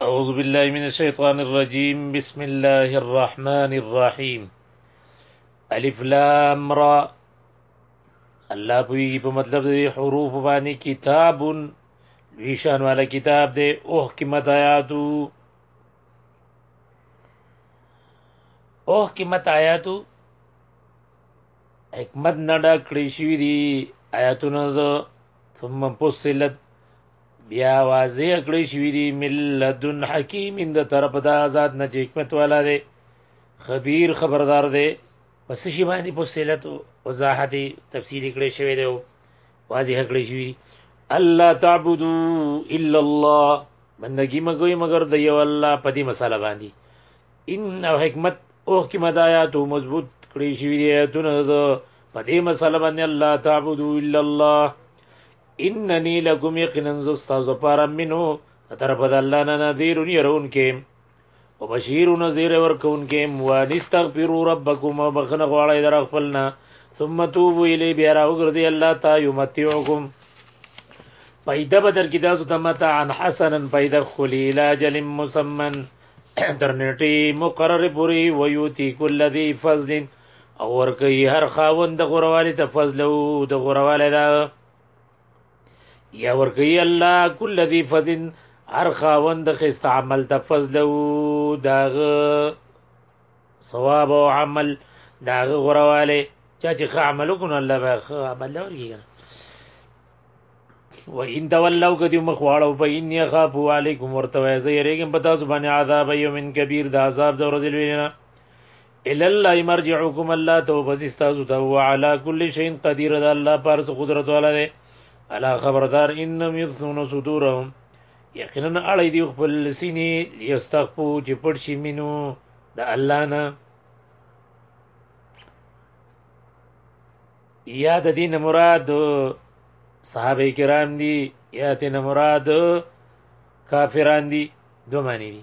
أعوذ بالله من الشيطان الرجيم بسم الله الرحمن الرحيم ألف لام را الله پوی په مطلب دی حروف باندې کتاب ویشان والا کتاب دی اوه کی متایاتو اوه کی متایاتو حکمت نه ډکړې شوې دي آیاتونه ثم فصلت بیا واضح کړی شوی دی ملذن حکیم د طرف د آزاد نه حکمت والا دی خبیر خبردار دی پس شی باندې فصیلت او وضاحت تفصیل کړی شوی دی واضح کړی شوی الله تعبدو الا الله بندگی مګوي مگر د یو الله په دې مسله باندې ان او حکمت او حکمت آیات مضبوط کړی شوی دی ته نه په دې مسله باندې الله تعبدو الا الله اننی لکم یقینا زه ستاسو لپاره منو په طرف د الله نه نذیر يرونکې او بشیر نذیر ورکونکې وانستغفروا ربکم وبخنه غواړی در خپلنا ثم توبوا الی بیا راوګرځي الله تا یمتعکم پیدا بدر کی تاسو ته متاع حسنا پیدا خلی لاجل مسمن تر نیټه مقرر پوری ویوتی کل ذی فضل او ورکی هر خاوند د غوروالی ته فضل او د غوروالی دا یا ورکی الله کل ذی فضل هر خاوند خست عمل ته فضل او داغه ثواب او عمل داغه غوروالی چا چې ښه عمل وکړو الله به ښه عمل ورکړي و ان تولوا کدی مخواړو په ان يخاف عليكم ورتوي زيرګم پتا سبحان عذاب يوم كبير د عذاب د ورځې لوي نه الی الله مرجعکم الله تو بس استاسو ته هو علی کل شیء قدیر ده الله پر څه قدرت والا ده الا خبردار انم یثنون صدورهم یقینا اړی دی خپل سینې یستغفو چې پټ شي مينو د الله نه یا د دین مراد صحابه کرام دي یا دین مراد کافران دي دوه معنی دي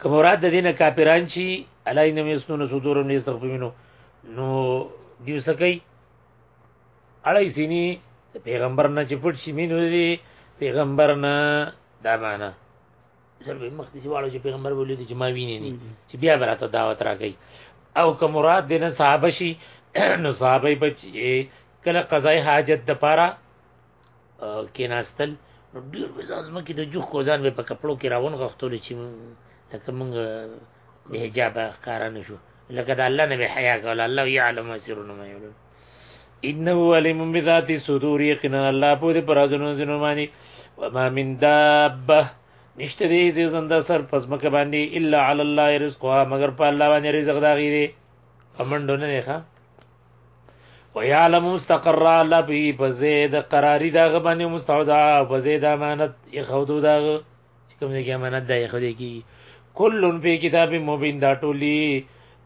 که مراد د دینه کاپیران چی الای نه میسنو صدور نه استغفرینو نو دیو سکی اړای سینی پیغمبر نه چې پټ شي مينو دی پیغمبر نه دا معنا سر به مخ دې واړو چې پیغمبر ولې دي چې ما ویني نه چې بیا براته دعوت راکړي او که مراد دې نه صحابه شي نو صحابه بچي کله قضای حاجت د پاره کیناستل نو ډیر به ځم کې د جوخ کو ځان په کپړو کې راون غختول چې لکه مونږ به حجاب ښکار نه شو لکه د الله نه به حیا کول الله یعلم سرون ما یعلم انه علیم بذات صدور یقینا الله په دې پرازونو زنو باندې وما من دابه نشته دې زې زنده سر پس مکه باندې الا علی الله رزقها مگر په الله باندې رزق دا غیره امن دونه نه ښه ويعلم مستقر الله په په زید قراری دا غبنه مستودع په زید امانت يخودو دا کوم ځای کې امانت دا يخودي کی کلن په کتاب مبین دا ټولی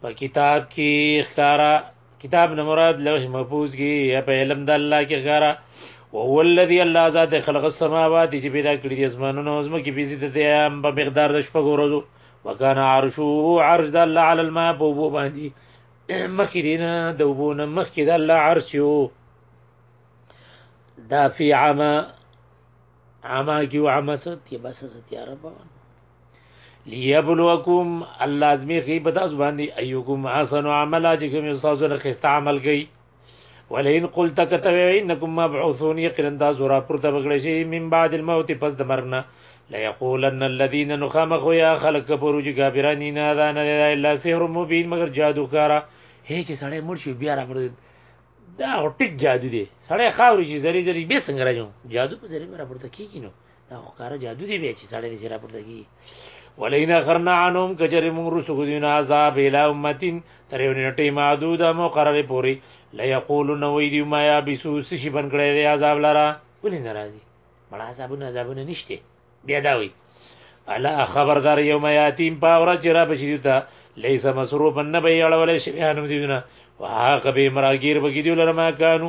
په کتاب کې ښکارا کتاب نه مراد لوح محفوظ کې یا په علم د الله کې ښکارا وهو الذي الله ذات خلق السماوات چې پیدا کړی د اسمانونو او زمکه په زیات ته هم په مقدار د شپږ ورځو وکانه عرشو عرش د الله علی الماء په وو باندې مخکې دی نه د اوبو نه مخکې د الله عرش یو دا فی عما عما کیو عما ستې بس ستې عرب لیبلوکم الله ازمی خی په تاسو باندې ایوکم احسن عملا چې کوم تاسو نه خسته عمل کوي ولئن قلت کتوی انکم مبعوثون یقینا دا زورا پورته بغړی شي من بعد الموت پس د مرنا لا یقولن الذين نخمخ یا خلق کفرو چې کافرانی نه دا نه الا سحر مبین مگر جادو کارا هیڅ سړی مړ شي بیا را مړ دا ټیک جادو دی سړی خاوري چې زری زری به څنګه راځم جادو په زری مرا پورته کیږي نو دا خو کار جادو دی بیا چې سړی دې سره پورته کی ولینا غرنا عنهم کجر مون رسو دین عذاب الی امتین تر یو نیټه معدوده مقرر پوری لا یقولون وی دی ما یا بسو سشی بن کړی دی عذاب لرا ولی ناراضی مړه عذابونه عذابونه نشته بیا دا وی الا خبردار یوم یاتیم پا ورځ چې را بشی دیتا لیس مسروبن نبی اړول شی انم دیونه وهغه به مراګیر بګی دی لرما کانو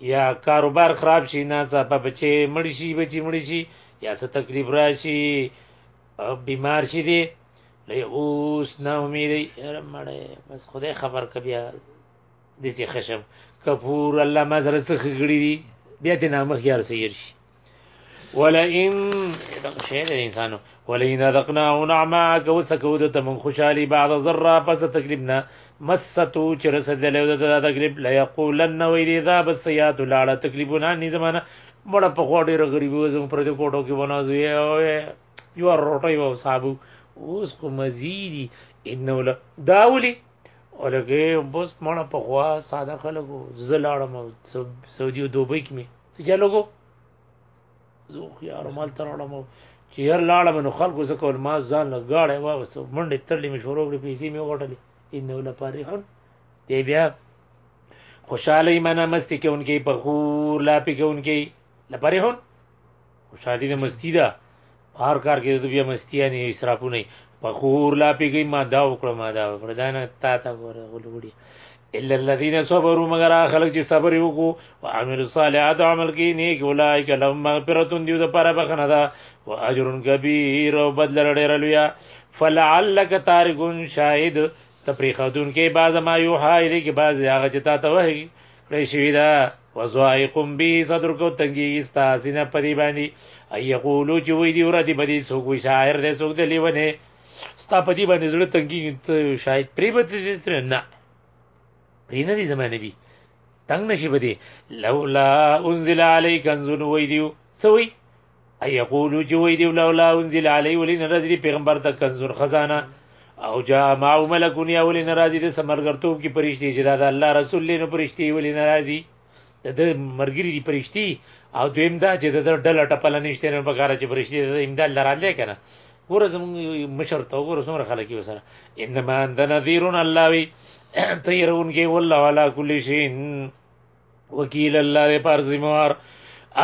یا کاروبار خراب شي نه ځپه بچي مړ شي بچي مړ شي یا څه تکلیف راشي بیمار شي دي نو اوس نا امید یاره مړې بس خدای خبر ک بیا دې خشم کفور الله ما سره څه خګړي دي بیا ته نامخ یار سیر شي ولئن دغه شی د انسانو ولئن ذقنا نعما کوسکو د تم خوشالي بعد ذره پس تکلیف نه مستو چې رسد له د تکلیف لا یقولن وی دی دا بس یات لاړه تکلیفونه نه زمانہ مړه په غوډې رغریبو زم پر دې کوټو کې ونازو یې او یو روټي وو صاحب اوس کو مزيدي انه لا داولي ولګي بس مړه په غوا ساده خلکو زلاړم سعودي او دوبۍ کې څه چلو کو زه خو یار مال تر اړم چې هر لاړه منو خلکو زه کول ما ځان له غاړې واغسته منډه ترلې مې شروع کړې پیسې مې وټلې انه لا پریحون دی بیا خوشاله ایمانه مستی کې انکی په خور لا پی کې انکی لا پریحون خوشحالي نه مستی ده په هر کار کې د بیا مستی نه اسراف نه په خور لا پیږي ما دا وکړه ما دا وکړه دا نه تا تا غوړه غوړي الا الذين صبروا مگر خلک چې صبر وکړو او عمل صالحات عمل کې نیک اولایک لهم مغفرۃ دیو د پر بخنه ده او اجر کبیر او بدل ډیر لویا فلعلک تارکون شاهد تپریخدون کې بعض ما یو حایری کې بعض هغه چې تا ته وایي کړی شوی ده وضائق به صدر کو تنګي استا سینه پدی باندې اي یقولو چې وې دی ور دي بدی سو کو شاعر دې سو دې لیونه ستا په دې باندې زړه تنګي ته شاید پریبت دې تر نه پرینه دي زمانه بي تنگ نشي بده لولا انزل عليك انزل ويديو سوي ای یقولو چې وای دی لولا انزل علی ولی ناراضی دی پیغمبر ته کنزور خزانه او جاء مع ملکون یا ولی ناراضی دی سمرګرتوب کې پرشتي چې دا الله رسول لینو پرشتي ولی ناراضی د مرګری دی پرشتي او دویم دا چې د ډله ټپل نشته نه په کار چې پرشتي د امداد لراله کنه ګوره زموږ مشر ته ګوره څومره خلک یې وسره انما انت نذير الله وي ته يرون کې والله على كل شيء وکیل الله دې پر ذمہوار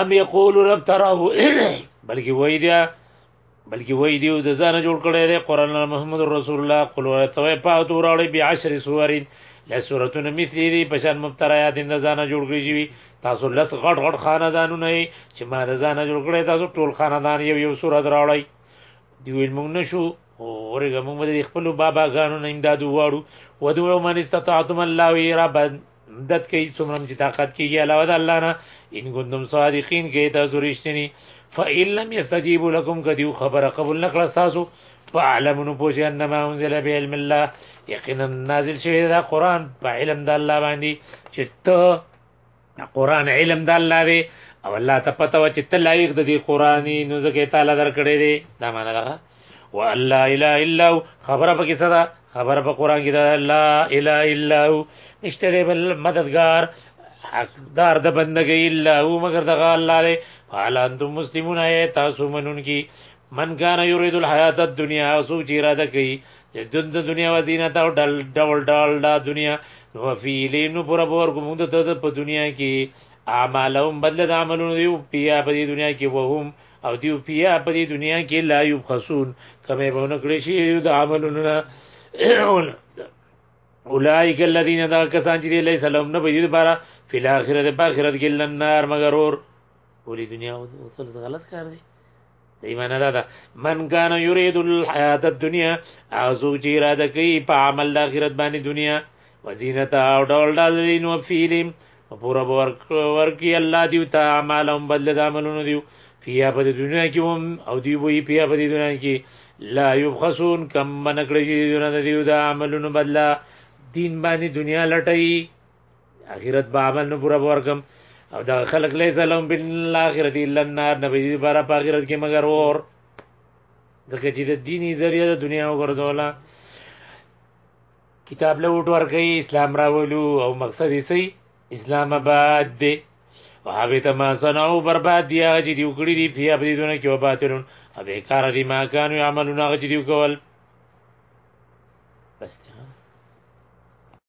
ام یقول رب تراه بلکې وای دی بلکې وای دی د ځان جوړ کړی دی قران محمد رسول الله قل ولا توي پاتو راړي بیا عشر سورین لا سورتون مثلی دی پشان مبتریات د ځان جوړ کړی شي تاسو لس غټ غټ خاندانونه چې ما د ځان جوړ کړی تاسو ټول خاندان یو یو سورت راړي دی ویل موږ نشو اورګه موږ د خپل بابا غانو نه امداد وواړو ودعو من استطاعتم الله رب مدد کوي څومره چې طاقت کیږي علاوه د الله نه ان کوم صادقین کې تاسو رښتینی فإِن لَمْ يَسْتَجِيبُوا لَكُمْ کدیو خبره قبول نکړه تاسو فعلموا پوجي انما انزل بعلم الله یقینا نازل شوی دا قران په علم د الله باندې چې ته قران علم د الله دی او الله ته پته و چې ته لایق د دې قرآني نو ځکه تعالی درکړې دی دا معنا ده وان لا اله الا هو خبره پکې څه ده خبره په قران کې ده لا اله الا هو نشته دی بل مددگار حقدار د بندګۍ الا هو مگر دغه الله دی حال انتم مسلمون اي تاسو منون کی من کان یرید الحیات الدنیا سو چې اراده کوي چې دند دنیا وزینه تا ډل ډول ډول دا دنیا نو فی لینو پر بور کوم د په دنیا کې اعمالهم بدل د عملونو دی په دنیا کې وهم او دی او پیا په دې دنیا کې لا یو خصون کمه به نه کړی شي د عملونو نه اولائک الذین دا کسان چې لای سلام نه بجید بارا فی الاخرته په اخرت کې لنار مگر اور ولې دنیا او څه غلط کار دی د ایمان دا ده من کان یرید الحیات الدنیا ازو چې اراده کوي په عمل د اخرت باندې دنیا وزینت او ډول ډول نو فیلم پورا ورک ورکی الله دیو ته اعمالهم بدل د عملونو دیو فیا په دنیا کې هم او دی وی فیا په دنیا کې لا یبخسون کم منکړی دی دنیا د دیو د عملونو بدل دین باندې دنیا لټی اخرت به عمل نه پورا ورکم او دا خلق لیس لهم بالاخره الا النار نبی دی بار په اخرت کې مگر اور دغه چې د دیني ذریعہ د دنیا وګرځوله کتاب له وټ ورګي اسلام راولو او مقصد یې سي اسلام آباد دی وهابه ته ما سنو برباد دی هغه چې دی وکړي دی په ابدیدونه کې وباتلون او به کار دی ما کانو عملونه هغه چې دی وکول بس دی